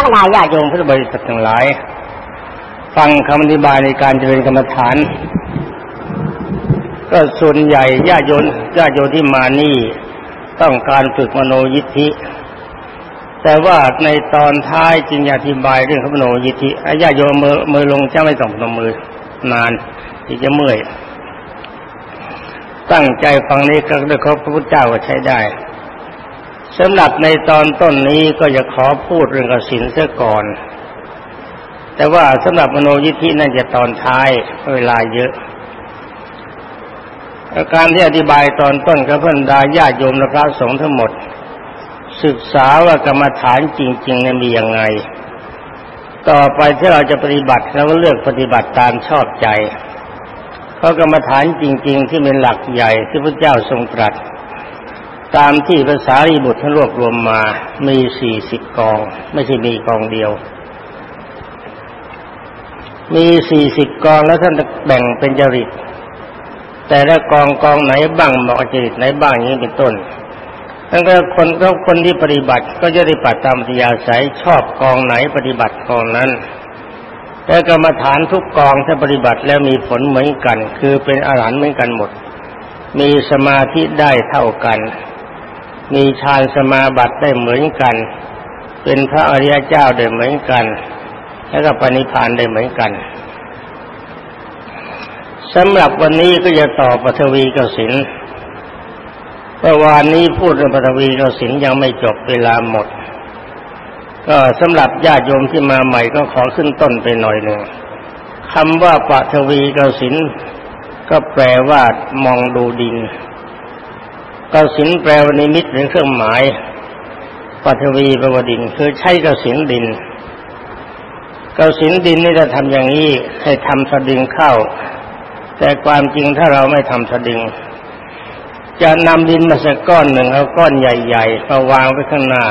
รรดาญาติโยมพุทธบริษัททั้งหลาย ฟังคำอธิบายในการเจริญกรรมฐาน ก็ส่วนใหญ่ญาติโยนญาติโยที่มานี่ต้องการฝึกมโนยิทธิ แต่ว่าในตอนท้ายจึงอธิบายเรื่องมโนยิทธิญาติโยมมือมือลงจะไม่ต้องพนมมือนานที่จะเมื่อย ตั้งใจฟังนี้ก็ด้วยพระพุทธเจ้าก็ใช้ได้ สำหรับในตอนต้นนี้ก็จะขอพูดเรื่องกสินเสียก่อน แต่ว่าสำหรับมโนยิทธินั่นจะตอนท้ายเวลาเยอะการที่อธิบายตอนต้นกับพันดาญาโยมและพระสงฆ์ทั้งหมด ศึกษาว่ากรรมฐานจริงๆนั้นมีอย่างไง ต่อไปที่เราจะปฏิบัติเราก็เลือกปฏิบัติตามชอบใจ เพราะกรรมฐานจริง ๆ ที่เป็นหลักใหญ่ที่พระเจ้าทรงตรัส ตามที่ภาษารีบุตรท่านรวบรวมมามีสี่สิบกอง ไม่ใช่มีกองเดียว มีสี่สิบกองแล้วท่านแบ่งเป็นจริต แต่ละกองกองไหนบ้างเหมาะจริตไหนบ้างอย่างนี้เป็นต้นแล้วก็คนก็คนที่ปฏิบัติก็จะได้ปฏิตามติยาสายชอบกองไหนปฏิบัติกองนั้นแต่กรรมฐานทุกกองถ้าปฏิบัติแล้วมีผลเหมือนกัน คือเป็นอาหารเหมือนกันหมด มีสมาธิได้เท่ากัน มีฌานสมาบัติได้เหมือนกัน เป็นพระอริยเจ้าได้เหมือนกัน แล้วก็ปณิพานได้เหมือนกันสำหรับวันนี้ก็จะต่อปฐวีกสินเมื่อวานนี้พูดเรื่องปฐวีกสินยังไม่จบเวลาหมด ก็สำหรับญาติโยมที่มาใหม่ก็ขอขึ้นต้นไปหน่อยหนึ่งคำว่าปฐวีกสินก็แปลว่ามองดูดิน กสินแปลว่านิมิตหรือเครื่องหมายปัทวีแปลว่าดินคือใช้กสินดินกสินดินนี่จะทำอย่างนี้ให้ทำสดิงเข้า แต่ความจริงถ้าเราไม่ทำสดิงจะนำดินมาสักก้อนหนึ่งเอาก้อนใหญ่ๆมาวางไว้ข้างหน้า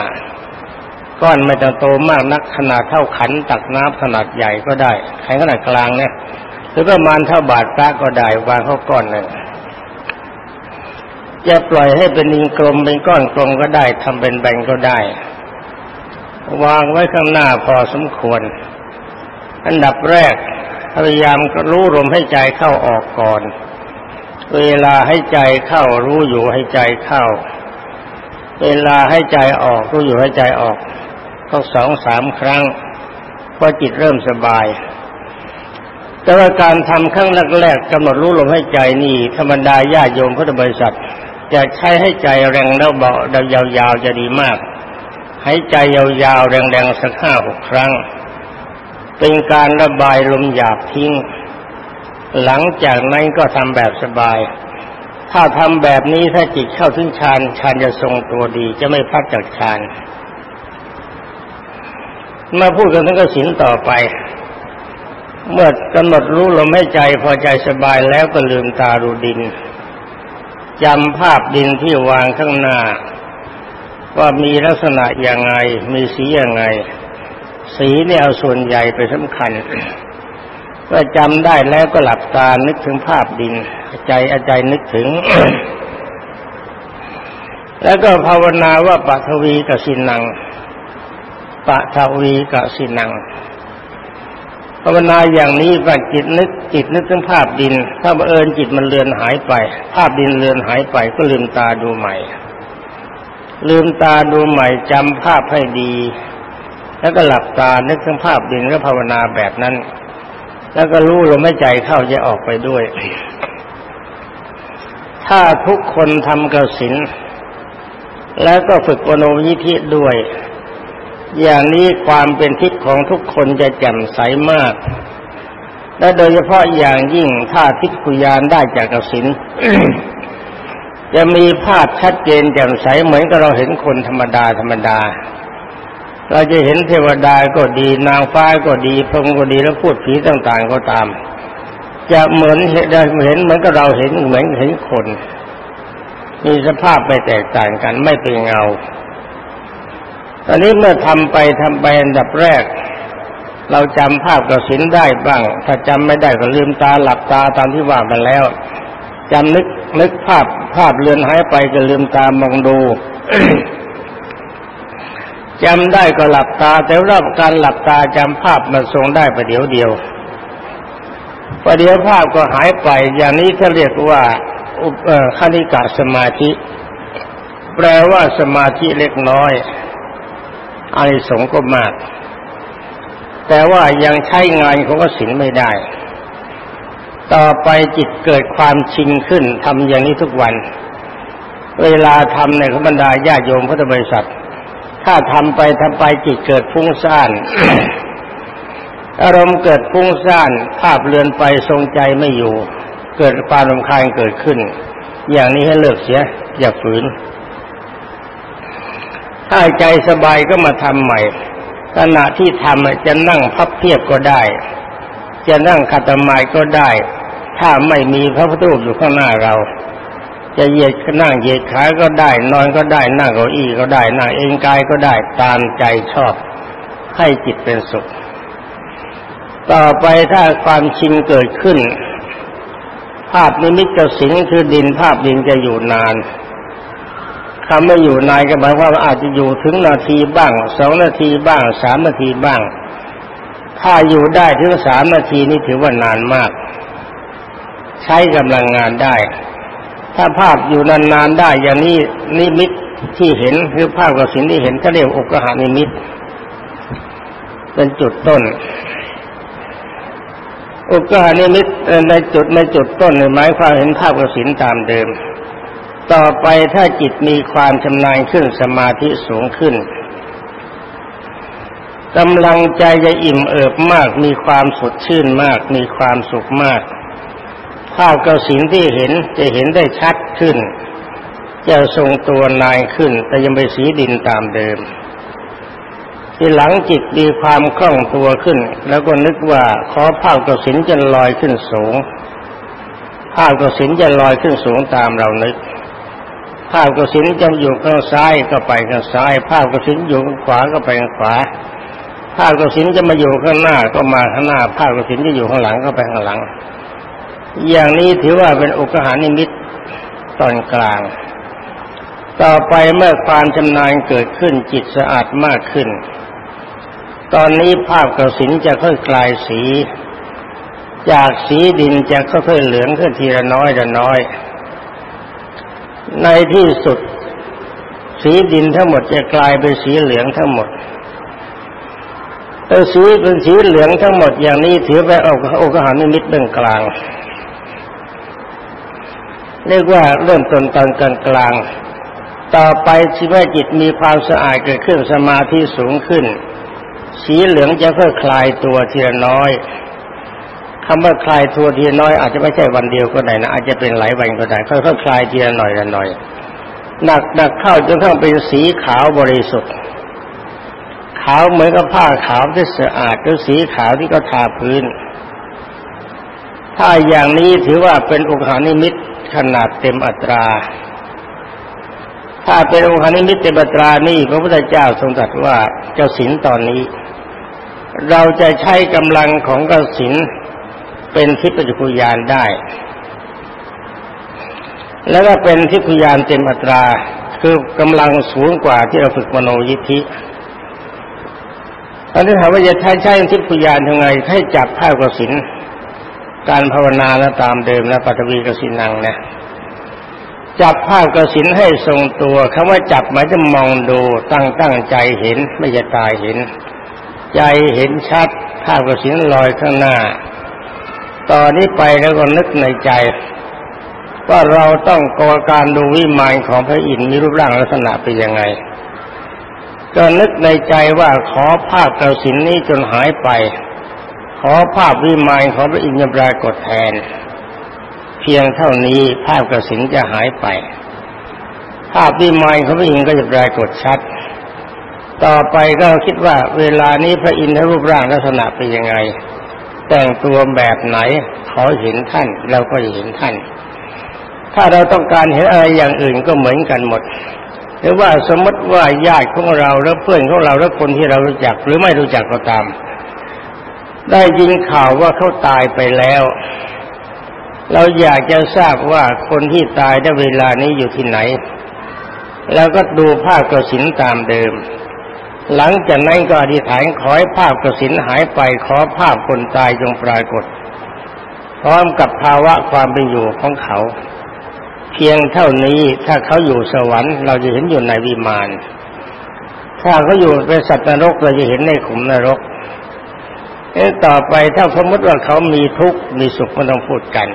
ก้อนไม่ต้องโตมากนักขนาดเท่าขันตักน้ำขนาดใหญ่ก็ได้ข็งขนาดกลางเนี่ยหรือประมาณเท่าบาทพระก็ได้วางเข้าก้อนหนึ่ง จะปล่อยให้เป็นดินกลมเป็นก้อนกลมก็ได้ทำเป็นแบงก็ได้ วางไว้ข้างหน้าพอสมควร อันดับแรกพยายามรู้ลมให้ใจเข้าออกก่อน เวลาให้ใจเข้ารู้อยู่ให้ใจเข้า เวลาให้ใจออกรู้อยู่ให้ใจออกต้องสองสามครั้งพอจิตเริ่มสบาย แต่ว่าการทำครั้งแรกๆกำหนดรู้ลมให้ใจนี่ธรรมดาญาโยมพุทธบริษัท จะใช้ให้ใจแรงแล้วเบาเดายาวๆจะดีมาก ให้ใจยาวๆแรงๆสักห้าหกครั้ง เป็นการระบายลมหยาบทิ้ง หลังจากนั้นก็ทำแบบสบาย ถ้าทำแบบนี้ถ้าจิตเข้าถึงฌานฌานจะทรงตัวดีจะไม่พัดจากฌานมาพูดกันทั้งกสินต่อไป เมื่อกำหนดรู้ลมให้ใจพอใจสบายแล้วก็ลืมตาดูดิน จำภาพดินที่วางข้างหน้า ว่ามีลักษณะอย่างไง มีสีอย่างไง สีเนี่ยเอาส่วนใหญ่ไปสำคัญเมื่อจำได้แล้วก็หลับตานึกถึงภาพดิน ใจอาใจนึกถึง แล้วก็ภาวนาว่าปัทวีกสินังปัทวีกสินัง ภาวนาอย่างนี้ว่าจิตนึกจิตนึกถึงภาพดิน ถ้าบังเอิญจิตมันเลือนหายไป ภาพดินเลือนหายไปก็ลืมตาดูใหม่ ลืมตาดูใหม่จำภาพให้ดี แล้วก็หลับตานึกถึงภาพดินแล้วภาวนาแบบนั้น แล้วก็รู้ลมหายใจเข้าจะออกไปด้วย ถ้าทุกคนทำกสินแล้วก็ฝึกอนุยิธิด้วย อย่างนี้ความเป็นทิพย์ของทุกคนจะแจ่มใสมาก และโดยเฉพาะอย่างยิ่งถ้าทิพยุยานได้จากกสินจะมีภาพชัดเจนแจ่มใสเหมือนกับเราเห็นคนธรรมดาธรรมดา เราจะเห็นเทวดาก็ดี นางฟ้าก็ดีพรหมก็ดีแล้วพูดผีต่างๆก็ตาม จะเหมือนเห็นเห็นเหมือนกับเราเห็นเหมือนเห็นคน มีสภาพไม่แตกต่างกันไม่เป็นเงา ตอนนี้เมื่อทำไปทำไปอันดับแรก เราจำภาพกสินได้บ้าง ถ้าจำไม่ได้ก็ลืมตาหลับตาตามที่ว่ากันแล้วจำนึกนึกภาพภาพเลือนหายไปก็ลืมตามองดูจำได้ก็หลับตา แต่รอบการหลับตาจำภาพมันทรงได้ประเดี๋ยวเดียวประเดี๋ยวภาพก็หายไป อย่างนี้เขาเรียกว่าอุปคณิกาสมาธิ แปลว่าสมาธิเล็กน้อย อานิสงส์ก็มาก แต่ว่ายังใช้งานของกสินไม่ได้ ต่อไปจิตเกิดความชินขึ้นทำอย่างนี้ทุกวัน เวลาทำในขบรรดาญาโยมพุทธบริษัท ถ้าทำไปทำไปจิตเกิดฟุ้งซ่านอารมณ์เกิดฟุ้งซ่านภาพเลือนไปทรงใจไม่อยู่ เกิดความรำคาญเกิดขึ้น อย่างนี้ให้เลิกเสีย อย่าฝืน ถ้าใจสบายก็มาทำใหม่ ขณะที่ทำจะนั่งพับเพียบก็ได้ จะนั่งขัดมายก็ได้ ถ้าไม่มีพระพุทธรูปอยู่ข้างหน้าเรา จะเหยียดนั่งเหยียดขาก็ได้ นอนก็ได้นั่งเก้าอี้ก็ได้นั่งเองกายก็ได้ตามใจชอบ ให้จิตเป็นสุข ต่อไปถ้าความชินเกิดขึ้น ภาพนิมิตกสิงคือดินภาพดินจะอยู่นาน คำไม่อยู่นานก็หมายว่าอาจจะอยู่ถึงนาทีบ้างสองนาทีบ้างสามนาทีบ้าง ถ้าอยู่ได้ถึงสามนาทีนี่ถือว่านานมาก ใช้กำลังงานได้ ถ้าภาพอยู่นานๆได้อย่างนี้นิมิตที่เห็นคือภาพกับสิ่งที่เห็นก็เรียกอุกหานิมิต เป็นจุดต้นอุกหานิมิตในจุดในจุดต้นหมายความเห็นภาพกับสินตามเดิม ต่อไปถ้าจิตมีความชำนาญขึ้นสมาธิสูงขึ้นกำลังใจจะอิ่มเอิบมาก มีความสดชื่นมาก มีความสุขมากภาพกสินที่เห็นจะเห็นได้ชัดขึ้น จะทรงตัวนายขึ้น แต่ยังไปสีดินตามเดิม ที่หลังจิตมีความคล่องตัวขึ้น แล้วก็นึกว่าขอภาพกสินจะลอยขึ้นสูง ภาพกสินจะลอยขึ้นสูงตามเรานึก ภาพกสินจะอยู่ข้างซ้ายก็ไปข้างซ้าย ภาพกสินอยู่ข้างขวาก็ไปข้างขวา ภาพกสินจะมาอยู่ข้างหน้าก็มาข้างหน้า ภาพกสินจะอยู่ข้างหลังก็ไปข้างหลัง อย่างนี้ถือว่าเป็นอุกหานิมิตตอนกลาง ต่อไปเมื่อความชำนาญเกิดขึ้นจิตสะอาดมากขึ้น ตอนนี้ภาพกสินจะค่อยกลายสี จากสีดินจะค่อยๆเหลืองขึ้นทีละน้อยละน้อย ในที่สุด สีดินทั้งหมดจะกลายเป็นสีเหลืองทั้งหมดแต่สีเป็นสีเหลืองทั้งหมดอย่างนี้ถือไปเอาโอกหานิมิตเบื้องกลางเรียกว่าเริ่มต้นตอนกลางกลางต่อไปชีวจิตมีความสะอาดเกิดขึ้นสมาธิสูงขึ้น สีเหลืองจะค่อยคลายตัวทีละน้อย คำว่าคลายตัวทีน้อยอาจจะไม่ใช่วันเดียวก็ได้นะอาจจะเป็นหลายวันก็ได้ค่อยๆคลายทีละหน่อยละหน่อยหนักหนักเข้าจนทั้งเป็นสีขาวบริสุทธิ์ขาวเหมือนกับผ้าขาวที่สะอาดหรือสีขาวที่ก็ทาพื้น ถ้าอย่างนี้ถือว่าเป็นอุคานิมิตขนาดเต็มอัตรา ถ้าเป็นอุคานิมิตเต็มอัตรานี่พระพุทธเจ้าทรงตรัสว่าเจ้าสินตอนนี้ เราจะใช้กำลังของเกสิน เป็นทิพยคุยานได้ แล้วก็เป็นทิพยานเต็มอัตราคือกำลังสูงกว่าที่เราฝึกมโนยิทธิตอนนี้ถามว่าจะใช้ใช้ทิพยานยังไง ให้จับภาพกสินการภาวนาแล้วตามเดิมนะปัตวีกสินังนะจับภาพกสินให้ทรงตัวคำว่าจับหมายจะมองดูตั้งตั้งใจเห็นไม่จะตายเห็น ใจเห็นชัดภาพกสินลอยข้างหน้า ตอนนี้ไปแล้วก็นึกในใจ ว่าเราต้องกอการดูวิมานของพระอินทร์มีรูปร่างลักษณะเป็นยังไง ก็นึกในใจว่าขอภาพกระสินนี้จนหายไป ขอภาพวิมานของพระอินทร์ปรากฏแทน เพียงเท่านี้ภาพกระสินจะหายไป ภาพวิมานของพระอินทร์ก็จะปรากฏชัด ต่อไปก็คิดว่าเวลานี้พระอินทร์รูปร่างลักษณะเป็นยังไง แต่งตัวแบบไหนขอเห็นท่านเราก็เห็นท่าน ถ้าเราต้องการเห็นอะไรอย่างอื่นก็เหมือนกันหมด หรือว่าสมมติว่าญาติของเราแล้วเพื่อนของเราแล้วคนที่เรารู้จักหรือไม่รู้จักก็ตาม ได้ยินข่าวว่าเขาตายไปแล้ว เราอยากจะทราบว่าคนที่ตายได้เวลานี้อยู่ที่ไหน แล้วก็ดูภาพกระสินตามเดิม หลังจากนั้นก็อธิษฐานขอให้ภาพกสินหายไปขอภาพคนตายจงปรากฏ พร้อมกับภาวะความเป็นอยู่ของเขา เพียงเท่านี้ถ้าเขาอยู่สวรรค์ เราจะเห็นอยู่ในวิมาน ถ้าเขาอยู่เป็นสัตว์นรกเราจะเห็นในขุมนรกเอ๊ต่อไปถ้าสมมติว่าเขามีทุกข์มีสุขไม่ต้องพูดกัน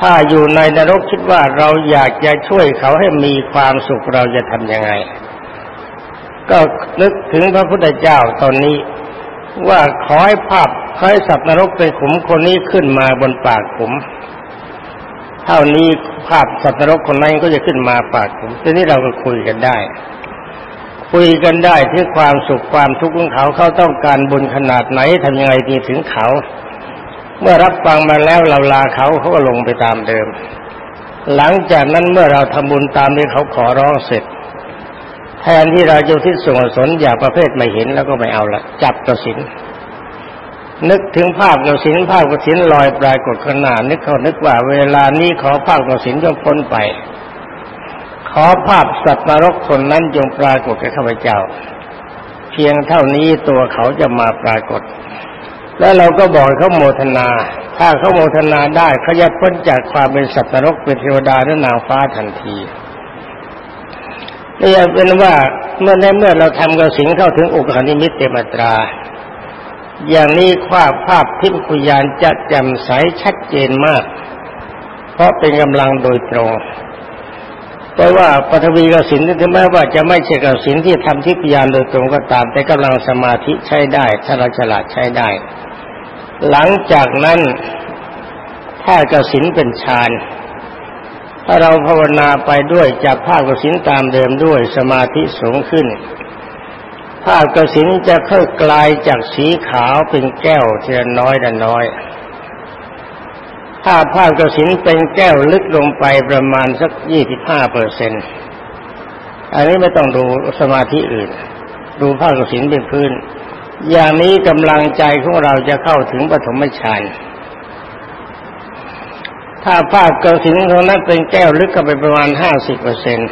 ถ้าอยู่ในนรกคิดว่าเราอยากจะช่วยเขาให้มีความสุขเราจะทำยังไง ก็นึกถึงพระพุทธเจ้าตอนนี้ ว่าขอให้ภาพขอให้สัตว์นรกเป็นขุมคนนี้ขึ้นมาบนปากขุม เท่านี้ภาพสัตว์นรกคนนั้นก็จะขึ้นมาปากขุมทีนี้เราก็คุยกันได้ คุยกันได้ที่ความสุขความทุกข์ของเขาเขาต้องการบุญขนาดไหนทำยังไงดีถึงเขา เมื่อรับฟังมาแล้วเราลาเขาเขาก็ลงไปตามเดิม หลังจากนั้นเมื่อเราทำบุญตามที่เขาขอร้องเสร็จ แทนที่เราจะที่ส่งสนอย่ากประเภทไม่เห็นแล้วก็ไม่เอาละจับกระสิน นึกถึงภาพกระสินภาพกระสินลอยปลายกดขนาดนึกเขานึกว่าเวลานี้ขอภาพกระสินจงพ้นไป ขอภาพสัตว์นรกคนนั้นจงปรากฏแก่ข้าพเจ้า เพียงเท่านี้ตัวเขาจะมาปรากฏ แล้วเราก็บอกเขาโมทนา ถ้าเขาโมทนาได้เขาจะพ้นจากความเป็นสัตว์นรกเป็นเทวดาและนางฟ้าทันที นี่เป็นว่าเมื่อในเมื่อเราทำกระสิงเข้าถึงอุกานิมิตเตมตรา อย่างนี้ความภาพทิพยคุยานจะแจ่มใสชัดเจนมาก เพราะเป็นกำลังโดยตรงแต่ว่าปฐวีกสินถึงแม้ว่าจะไม่ใช่กสินที่ทำทิพยานโดยตรงก็ตาม แต่กำลังสมาธิใช้ได้ถ้าเราฉลาดใช้ได้ หลังจากนั้นถ้ากสินเป็นฌาน ถ้าเราภาวนาไปด้วยจับภาพกสินตามเดิมด้วยสมาธิสูงขึ้น ภาพกสินจะค่อยกลายจากสีขาวเป็นแก้วทีละน้อยละน้อยถ้าภาพกระสินเป็นแก้วลึกลงไปประมาณสักยี่สิบห้าเปอร์เซ็นต์อันนี้ไม่ต้องดูสมาธิอื่น ดูภาพกระสินเป็นพื้น อย่างนี้กำลังใจของเราจะเข้าถึงปฐมฌาน ถ้าภาพกระสินของนั้นเป็นแก้วลึกเข้าไปประมาณห้าสิบเปอร์เซ็นต์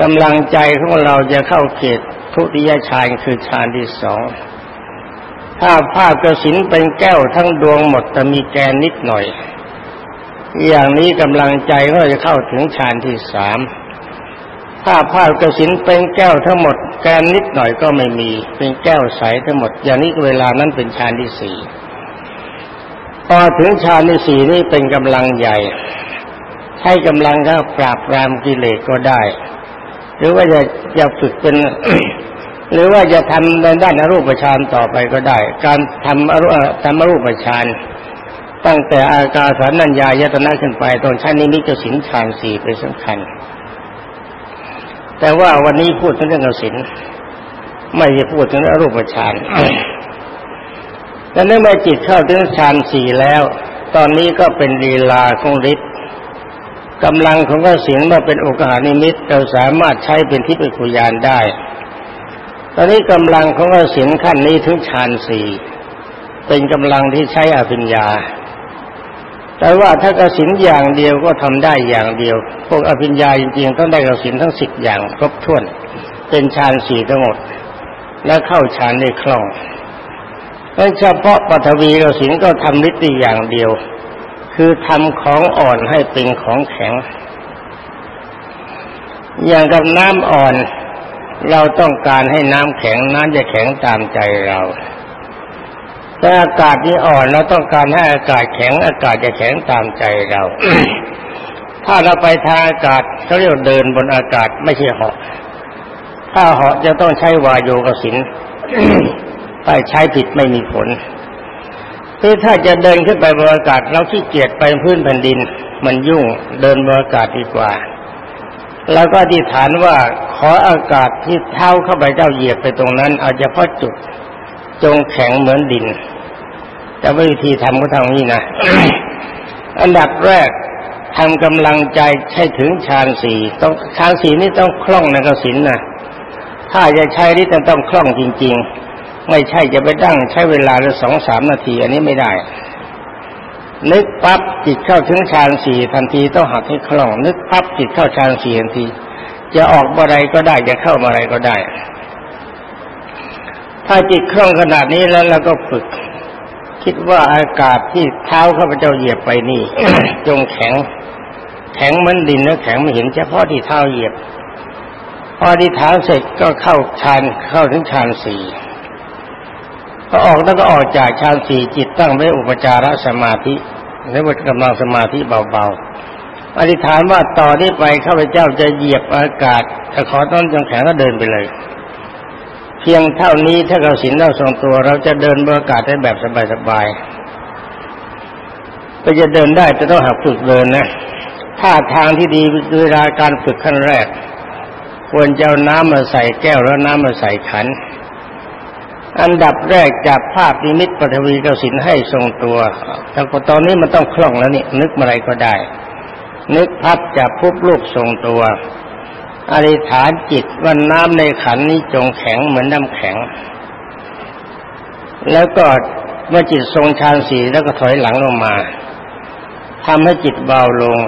กำลังใจของเราจะเข้าเขตทุติยฌานคือฌานที่สอง ถ้าภาพกระสินเป็นแก้วทั้งดวงหมดแต่มีแกนนิดหน่อย อย่างนี้กำลังใจก็จะเข้าถึงฌานที่สามถ้าภาพกระสินเป็นแก้วทั้งหมด แกนนิดหน่อยก็ไม่มี เป็นแก้วใสทั้งหมด อย่างนี้เวลานั้นเป็นฌานที่สี่ พอถึงฌานที่สี่นี่เป็นกำลังใหญ่ใช้กำลังก็ปราบปรามกิเลสก็ได้ หรือว่าจะจะฝึกเป็น หรือว่าจะทำในด้านอรูปฌานต่อไปก็ได้ การทำอรูทำอรูปฌานตั้งแต่อากาสันัญญายตนะขึ้นไปตอนชั้นนี้มิจสินฌานสี่เป็นสำคัญ แต่ว่าวันนี้พูดถึงเรื่องสินไม่ได้พูดถึงอรูปฌาน แต่เมื่อจิตเข้าถึงฌานสี่แล้ว ตอนนี้ก็เป็นลีลาของฤทธิ์กำลังของกสินมาเป็นโอกาสนิมิตเราสามารถใช้เป็นทิพยคุยานได้ ตอนนี้กำลังของกสินขั้นนี้ถึงฌานสี่เป็นกำลังที่ใช้อภิญญา แต่ว่าถ้ากสินอย่างเดียวก็ทำได้อย่างเดียว พวกอภิญญาจริงๆต้องได้กสินทั้งสิบอย่างครบถ้วน เป็นฌานสี่ทั้งหมด และเข้าฌานได้คล่อง แต่เฉพาะปฐวีกสินก็ทำนิติอย่างเดียว คือทำของอ่อนให้เป็นของแข็ง อย่างกับน้ำอ่อน เราต้องการให้น้ำแข็งน้ำจะแข็งตามใจเราแต่อากาศที่อ่อนเราต้องการให้อากาศแข็ง อากาศจะแข็งตามใจเรา ถ้าเราไปทางอากาศเขาเรียกเดินบนอากาศไม่ใช่เหาะถ้าเหาะจะต้องใช้วายโยกสิน ถ้าใช้ผิดไม่มีผลคือถ้าจะเดินขึ้นไปบนอากาศเราขี้เกียจไปพื้นแผ่นดิน มันยุ่งเดินบนอากาศดีกว่า แล้วก็ที่ฐานว่าขออากาศที่เท้าเข้าไปเจ้าเหยียบไปตรงนั้น เอาเฉพาะจุดจงแข็งเหมือนดิน แต่วิธีทำก็ทำนี้นะ อันดับแรกทำกำลังใจให้ถึงฌานสี่ต้องฌานสี่นี่ต้องคล่องในกสินนะถ้าจะใช้นี่ต้องคล่องจริง ๆ ไม่ใช่จะไปดั้งใช้เวลาละสองสามนาที อันนี้ไม่ได้ นึกปั๊บจิตเข้าถึงฌานสี่ทันทีต้องหัดให้คล่อง นึกปั๊บจิตเข้าฌานสี่ทันที จะออกอะไรก็ได้จะเข้าอะไรก็ได้ ถ้าจิตคล่องขนาดนี้แล้วเราก็ฝึก คิดว่าอากาศที่เท้าข้าพเจ้าเหยียบไปนี่ จงแข็ง แข็งเหมือนดินแล้วแข็งไม่เห็นเฉพาะที่เท้าเหยียบพอที่เท้าเสร็จก็เข้าฌานเข้าถึงฌานสี่ พอออกแล้วก็ออกจากฌานสี่จิตตั้งไว้อุปจารสมาธิในบทกำลังสมาธิเบาๆอธิษฐานว่าต่อนี้ไปข้าพเจ้าจะเหยียบอากาศถ้าขอต้นจงแข็งก็เดินไปเลย เพียงเท่านี้ถ้าเราสินเราทรงตัว เราจะเดินบนอากาศได้แบบสบายๆก็จะเดินได้แต่ต้องหักฝึกเดินนะท่าทางที่ดีคือเวลาการฝึกขั้นแรก ควรจะเอาน้ำมาใส่แก้วแล้วน้ำมาใส่ขัน อันดับแรกจับภาพนิมิตปฐวีกสินให้ทรงตัวแต่ตอนนี้มันต้องคล่องแล้วนี่นึกอะไรก็ได้ นึกพับจับพุบลูกทรงตัวอธิฐานจิตว่าน้ำในขันนี้จงแข็งเหมือนน้ำแข็ง แล้วก็เมื่อจิตทรงฌานสีแล้วก็ถอยหลังลงมาทำให้จิตเบาลง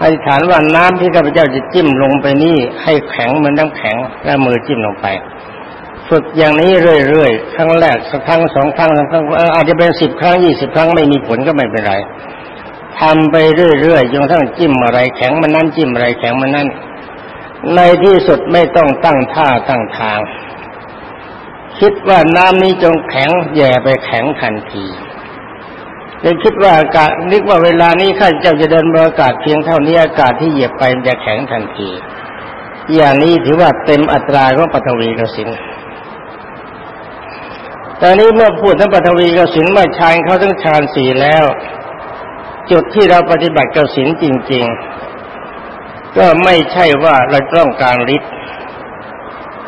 อธิษฐานว่าน้ำที่ข้าพเจ้าจะจิ้มลงไปนี่ให้แข็งเหมือนน้ำแข็งแล้วมือจิ้มลงไป ฝึกอย่างนี้เรื่อยๆ ครั้งแรกสักครั้งสองครั้งสามครั้งอาจจะเป็นสิบครั้งยี่สิบครั้งไม่มีผลก็ไม่เป็นไรทำไปเรื่อยๆจนทั้งจิ้มอะไรแข็งมันนั่นจิ้มอะไรแข็งมันนั่นในที่สุดไม่ต้องตั้งท่าตั้งทาง คิดว่าน้ำนี้จงแข็งแย่ไปแข็งทันทีเลยคิดว่าอากาศนึกว่าเวลานี้ข้าเจ้าจะเดินบนอากาศเพียงเท่านี้อากาศที่เหยียบไปมันจะแข็งทันที อย่างนี้ถือว่าเต็มอัตราของปฐวีกสิน ตอนนี้เมื่อพูดถึงปฐวีกสินว่าชานเขาทั้งฌานสี่แล้ว จุดที่เราปฏิบัติกสินจริง ๆ ก็ไม่ใช่ว่าเราต้องการฤทธิ์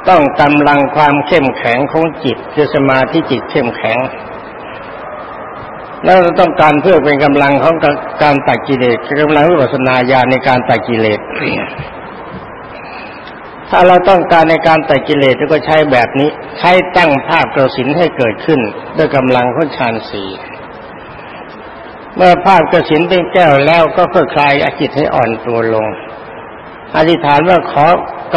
ต้องกำลังความเข้มแข็งของจิตคือสมาธิจิตเข้มแข็ง แล้วเราต้องการเพื่อเป็นกำลังของการตัดกิเลสกำลังวิปัสนาญาณในการตัดกิเลส ถ้าเราต้องการในการแตัดกิเลสก็ใช้แบบนี้ ใช้ตั้งภาพกระสินให้เกิดขึ้น ด้วยกำลังของฌานสีเมื่อภาพกระสินเป็นแก้วแล้วก็ค่อยคลายอจิตให้อ่อนตัวลง อธิษฐานว่าขอ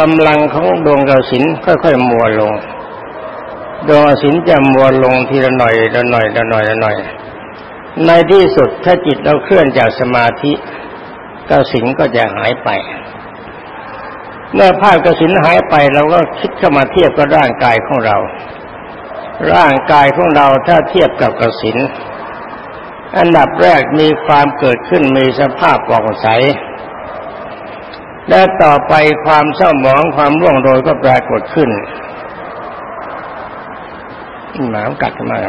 กำลังของดวงกระสินค่อยๆมัวลง ดวงกระสินจะมัวลงทีละหน่อยละหน่อยละหน่อยละหน่อย ในที่สุดถ้าจิตเราเคลื่อนจากสมาธิกระสินก็จะหายไป เมื่อภาพกสินหายไปเราก็คิดเข้ามาเทียบกับร่างกายของเรา ร่างกายของเราถ้าเทียบกับกสินอันดับแรกมีความเกิดขึ้นมีสภาพป่องใส และต่อไปความเศร้าหมองความร่วงโรยก็ปรากฏขึ้นหมากัดมา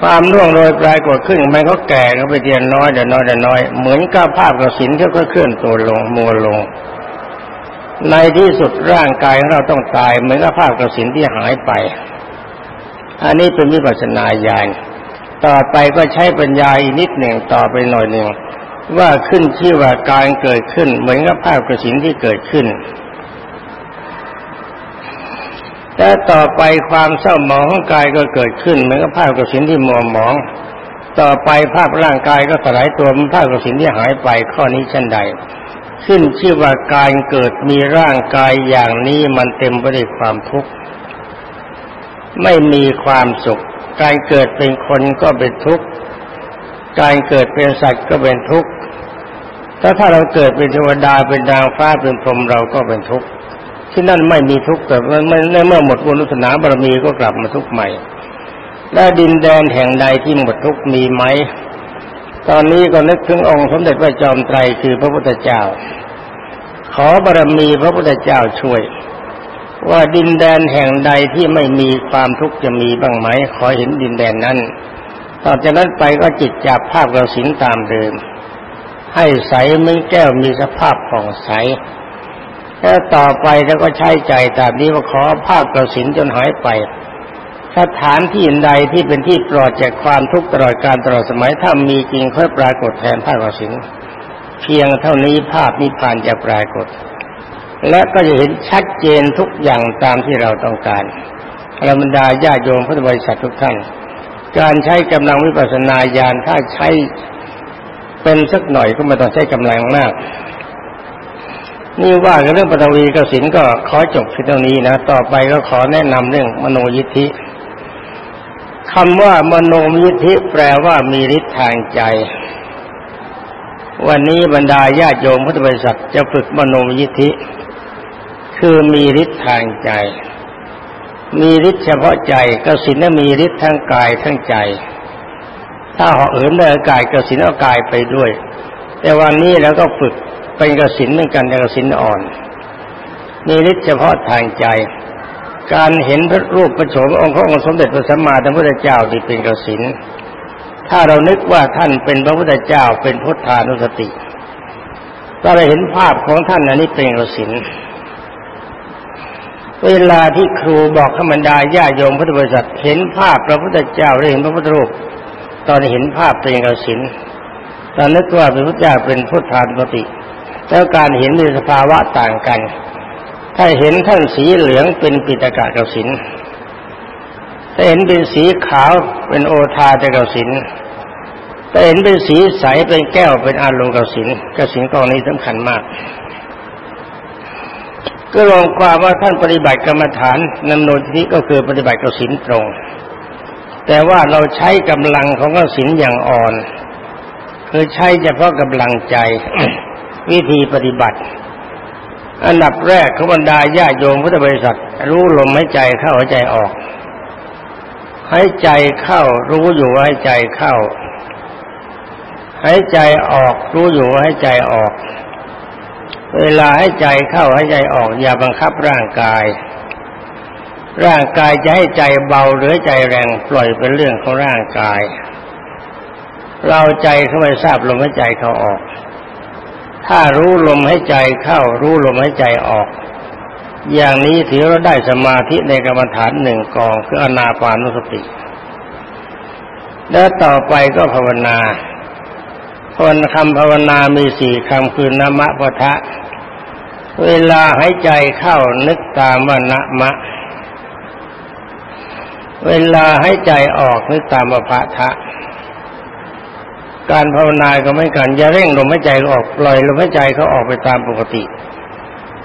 ความร่วงโรยปลายกดขึ้นมันก็แก่ก็ไปเทียนน้อยเดียน้อยเดียน้อย เหมือนกับภาพกระสินที่ก็เคลื่อนตัวลงมัวลง ในที่สุดร่างกายของเราต้องตาย เหมือนกับภาพกระสินที่หายไป อันนี้เป็นวิปัสสนาญาณต่อไปก็ใช้ปัญญาอีกนิดหนึ่งต่อไปหน่อยหนึ่งว่าขึ้นที่ว่าการเกิดขึ้น เหมือนกับภาพกระสินที่เกิดขึ้นแต่ต่อไปความเศร้าหมองของกายก็เกิดขึ้นเหมือนกับภาพกระสินที่มัวหมอง ต่อไปภาพร่างกายก็สลายตัวมันภาพกระสินที่หายไปข้อนี้เช่นใด ขึ้นชื่อว่าการเกิดมีร่างกายอย่างนี้มันเต็มไปด้วยความทุกข์ไม่มีความสุข การเกิดเป็นคนก็เป็นทุกข์การเกิดเป็นสัตว์ก็เป็นทุกข์ถ้าถ้าเราเกิดเป็นเทวดาเป็นดาวฟ้าเป็นพรหมเราก็เป็นทุกข์ที่นั่นไม่มีทุกข์แต่เมื่อหมดบุญศาสนาบารมีก็กลับมาทุกข์ใหม่และดินแดนแห่งใดที่หมดทุกข์มีไหม ตอนนี้ก็นึกถึงองค์สมเด็จพระจอมไตรคือพระพุทธเจ้า ขอบารมีพระพุทธเจ้าช่วย ว่าดินแดนแห่งใดที่ไม่มีความทุกข์จะมีบ้างไหมขอเห็นดินแดนนั้นต่อจากนั้นไปก็จิตจับภาพเราสินตามเดิม ให้ใสไม่แก้วมีสภาพผ่องใสแล้วต่อไปแล้วก็ใช้ใจตามนี้ว่าขอภาพกระสินจนหายไป สถานที่ใดที่เป็นที่ปลอดจากความทุกข์ตลอดการตลอดสมัยถ้ามีจริงค่อยปรากฏแทนภาพกระสินเพียงเท่านี้ภาพนิพพานจะปรากฏ และก็จะเห็นชัดเจนทุกอย่างตามที่เราต้องการอรบรรดาญาโยมพุทธบริษัททุกท่าน การใช้กำลังวิปัสสนาญาณถ้าใช้เป็นสักหน่อยก็ไม่ต้องใช้กำลังมากนี่ว่าเรื่องปฐวีกสินก็ขอจบเพียงเท่านี้นะ ต่อไปก็ขอแนะนำเรื่องมโนยิทธิ คำว่ามโนยิทธิแปลว่ามีฤทธิ์ทางใจ วันนี้บรรดาญาติโยมพุทธบริษัทจะฝึกมโนยิทธิ คือมีฤทธิ์ทางใจ มีฤทธิ์เฉพาะใจกสินมีฤทธิ์ทั้งกายทั้งใจ ถ้าเหาะเหินได้กายกสินเอากายไปด้วย แต่วันนี้เราก็ฝึกเป็นกสินเหมือนกันแต่กสินอ่อน มีฤทธิ์เฉพาะทางใจ การเห็นพระรูปประโฉมองค์พระองค์สมเด็จพระสัมมาสัมพุทธเจ้าที่เป็นกสินถ้าเรานึกว่าท่านเป็นพระพุทธเจ้าเป็นพุทธานุสติถ้าเราเห็นภาพของท่านอันนี้เป็นกสินเวลาที่ครูบอกขมันดาญาโยมพุทธบริษัทเห็นภาพพระพุทธเจ้าหรือเห็นพระพุทธรูป ตอนเห็นภาพเป็นกสินตอนนึกว่าเป็นพุทธเจ้าเป็นพุทธานุสติแล้วการเห็นมีสภาวะต่างกัน ถ้าเห็นท่านสีเหลืองเป็นปิตกะกสินถ้าเห็นเป็นสีขาวเป็นโอทาเกสินถ้าเห็นเป็นสีใสเป็นแก้วเป็นอาโลกสินกสินกองนี้สำคัญมาก ก็ลองความว่าท่านปฏิบัติกรรมฐานนำโนทิก็คือปฏิบัติกสินตรง แต่ว่าเราใช้กำลังของกสินอย่างอ่อน คือใช้เฉพาะกำลังใจวิธีปฏิบัติ อันดับแรกขบรรดาญาโยมพุทธบริษัท รู้ลมหายใจเข้าหายใจออกหายใจเข้ารู้อยู่ว่าหายใจเข้าหายใจออกรู้อยู่ว่าหายใจออก เวลาหายใจเข้าหายใจออกอย่าบังคับร่างกาย ร่างกายจะให้ใจเบาหรือใจแรงปล่อยเป็นเรื่องของร่างกาย เราใจเข้าไปทราบลมหายใจเขาออก ถ้ารู้ลมหายใจเข้ารู้ลมหายใจออก อย่างนี้ถือว่าได้สมาธิในกรรมฐานหนึ่งกองคืออนาปานุสติ แล้วต่อไปก็ภาวนาคนคำภาวนามีสี่คำคือนามะปะทะ เวลาหายใจเข้านึกตามว่านามะ เวลาหายใจออกนึกตามว่าพะทะ การภาวนาก็ไม่กันอย่าเร่งลมหายใจออกปล่อยลมหายใจเขาออกไปตามปกติ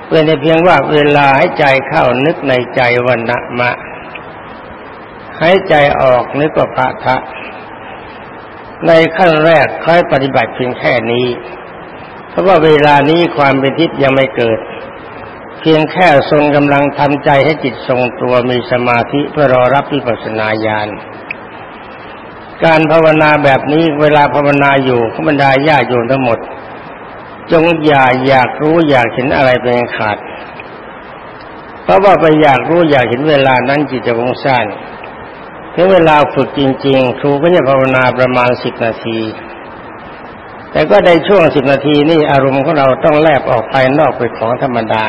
เป็นเพียงว่าเวลาให้ใจเข้านึกในใจวันนะมะให้ใจออกนึกว่าพระทะ ในขั้นแรกค่อยปฏิบัติเพียงแค่นี้ เพราะว่าเวลานี้ความเป็นทิพย์ยังไม่เกิด เพียงแค่ทรงกำลังทำใจให้จิตทรงตัวมีสมาธิเพื่อรอรับวิปัสสนาญาณ การภาวนาแบบนี้เวลาภาวนาอยู่ขบรรดาญาโยนทั้งหมด จงอย่าอยากรู้อยากเห็นอะไรเป็นขาด เพราะว่าไปอยากรู้อยากเห็นเวลานั้นจิตจะวงสั้นถึงเวลาฝึกจริง ๆ ครูก็จะภาวนาประมาณสิบนาที แต่ก็ในช่วงสิบนาทีนี่อารมณ์ของเราต้องแลบออกไปนอกไปของธรรมดา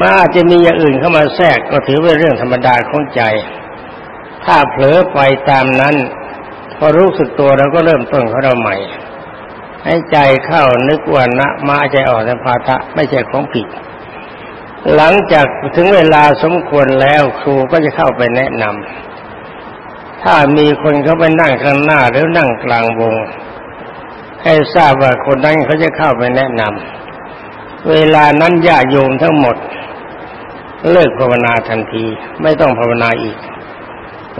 มาอาจจะมีอย่างอื่นเข้ามาแทรกก็ถือเป็นเรื่องธรรมดาของใจ ถ้าเผลอไปตามนั้น พอรู้สึกตัวเราก็เริ่มต้นของเราใหม่ ให้ใจเข้านึกว่านะมาใจออกในพาทะไม่ใช่ของผิด หลังจากถึงเวลาสมควรแล้วครูก็จะเข้าไปแนะนำถ้ามีคนเขาไปนั่งข้างหน้าหรือนั่งกลางวง ให้ทราบว่าคนนั้นเขาจะเข้าไปแนะนำเวลานั้นญาโยมทั้งหมด เลิกภาวนาทันทีไม่ต้องภาวนาอีก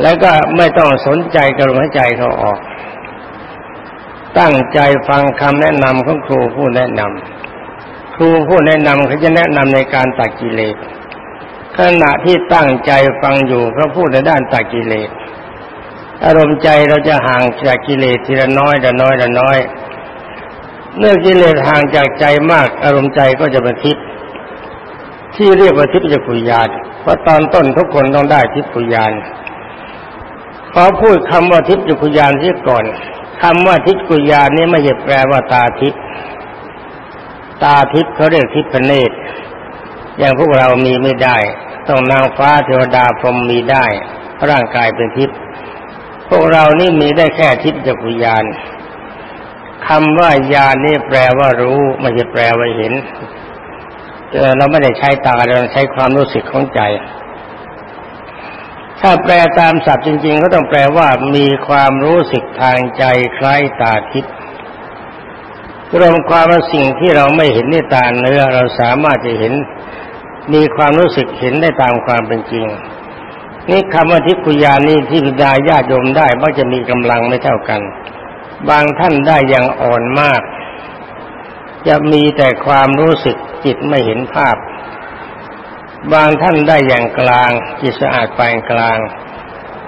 แล้วก็ไม่ต้องสนใจกับลมหายใจเขาออก ตั้งใจฟังคำแนะนำของครูผู้แนะนำครูผู้แนะนำเขาจะแนะนำในการตัดกิเลสขณะที่ตั้งใจฟังอยู่เขาพูดในด้านตัดกิเลสอารมณ์ใจเราจะห่างจากกิเลสทีละน้อยละน้อยละน้อย เมื่อกิเลสห่างจากใจมาก อารมณ์ใจก็จะเป็นทิพย์ที่เรียกว่าทิพยปุญาณเพราะตอนต้นทุกคนต้องได้ทิพยปุญาณ ขอพูดคำว่าทิพย์จุกุยานที่ก่อนคำว่าทิพย์กุยานนี้ไม่ใช่แปลว่าตาทิพย์ตาทิพย์เขาเรียกทิพย์เนตรอย่างพวกเรามีไม่ได้ ต้องนางฟ้าเทวดาพรหมมีได้ ร่างกายเป็นทิพย์พวกเรานี่มีได้แค่ทิพย์จักุยานคำว่ายานนี่แปลว่ารู้ไม่ใช่แปลว่าเห็นเราไม่ได้ใช้ตาเราใช้ความรู้สึกของใจ ถ้าแปลตามศัพท์จริง ๆ ก็ต้องแปลว่ามีความรู้สึกทางใจคล้ายตาทิพย์รวมความว่าสิ่งที่เราไม่เห็นด้วยตาเนื้อเราสามารถจะเห็น มีความรู้สึกเห็นได้ตามความเป็นจริง นี่คำว่าทิพยานี่ที่บิดาญาติโยมได้มักจะมีกำลังไม่เท่ากัน บางท่านได้อย่างอ่อนมาก จะมีแต่ความรู้สึกจิตไม่เห็นภาพ บางท่านได้อย่างกลาง จิตสะอาดปานกลาง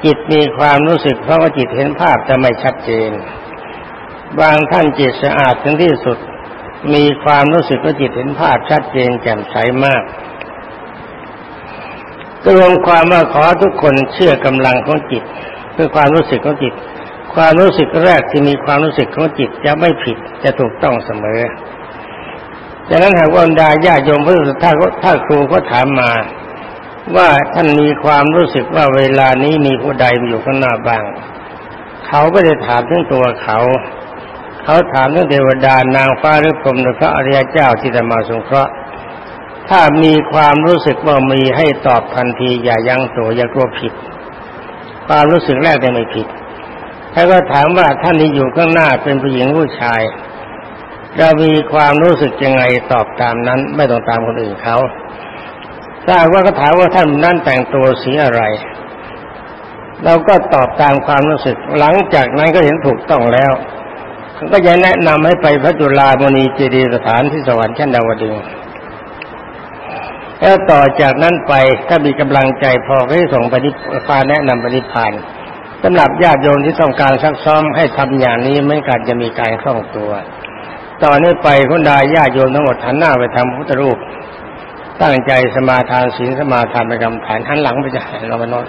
จิตมีความรู้สึกเพราะว่าจิตเห็นภาพแต่ไม่ชัดเจน บางท่านจิตสะอาดถึงที่สุด มีความรู้สึกว่าจิตเห็นภาพชัดเจนแจ่มใสมากรวมความว่าขอทุกคนเชื่อกำลังของจิตเพื่อความรู้สึกของจิต ความรู้สึกแรกที่มีความรู้สึกของจิตจะไม่ผิดจะถูกต้องเสมอ ดังนั้นหากว่าดาญาโยมเพื่อถ้าถ้าครูเขาถามมา ว่าท่านมีความรู้สึกว่าเวลานี้มีผู้ใดอยู่ข้างหน้าบ้าง เขาไม่ได้ถามถึงตัวเขา เขาถามถึงเทวดานางฟ้าหรือพรหมหรือพระอริยเจ้าที่จะมาสงเคราะห์ถ้ามีความรู้สึกว่ามีให้ตอบทันทีอย่ายั้งตัวอย่ากลัวผิด ความรู้สึกแรกแต่ไม่ผิดถ้าก็ถามว่าท่านนี้อยู่ข้างหน้าเป็นผู้หญิงผู้ชาย เรามีความรู้สึกยังไงตอบตามนั้น ไม่ต้องตามคนอื่นเขาถ้าบว่าก็ถามว่าท่านนั่นแต่งตัวสีอะไร เราก็ตอบตามความรู้สึก หลังจากนั้นก็เห็นถูกต้องแล้วก็จะแนะนำให้ไปพระจุลามณีเจดีย์สถานที่สวรรค์ชั้นดาวดึงแล้วต่อจากนั้นไปถ้ามีกำลังใจพอก็จะส่งปนิพาแนะนำปฏิพานสำหรับญาติโยมที่ต้องการซักซ้อมให้ทำอย่างนี้ไม่การจะมีการคล่องตัว ตอนนี้ไปคุณดาญาโยมทั้งหมดหันหน้าไปทำพุทธรูป ตั้งใจสมาทานศีลสมาทานประจำฐานหันหลังไปจะหันเราไปนอน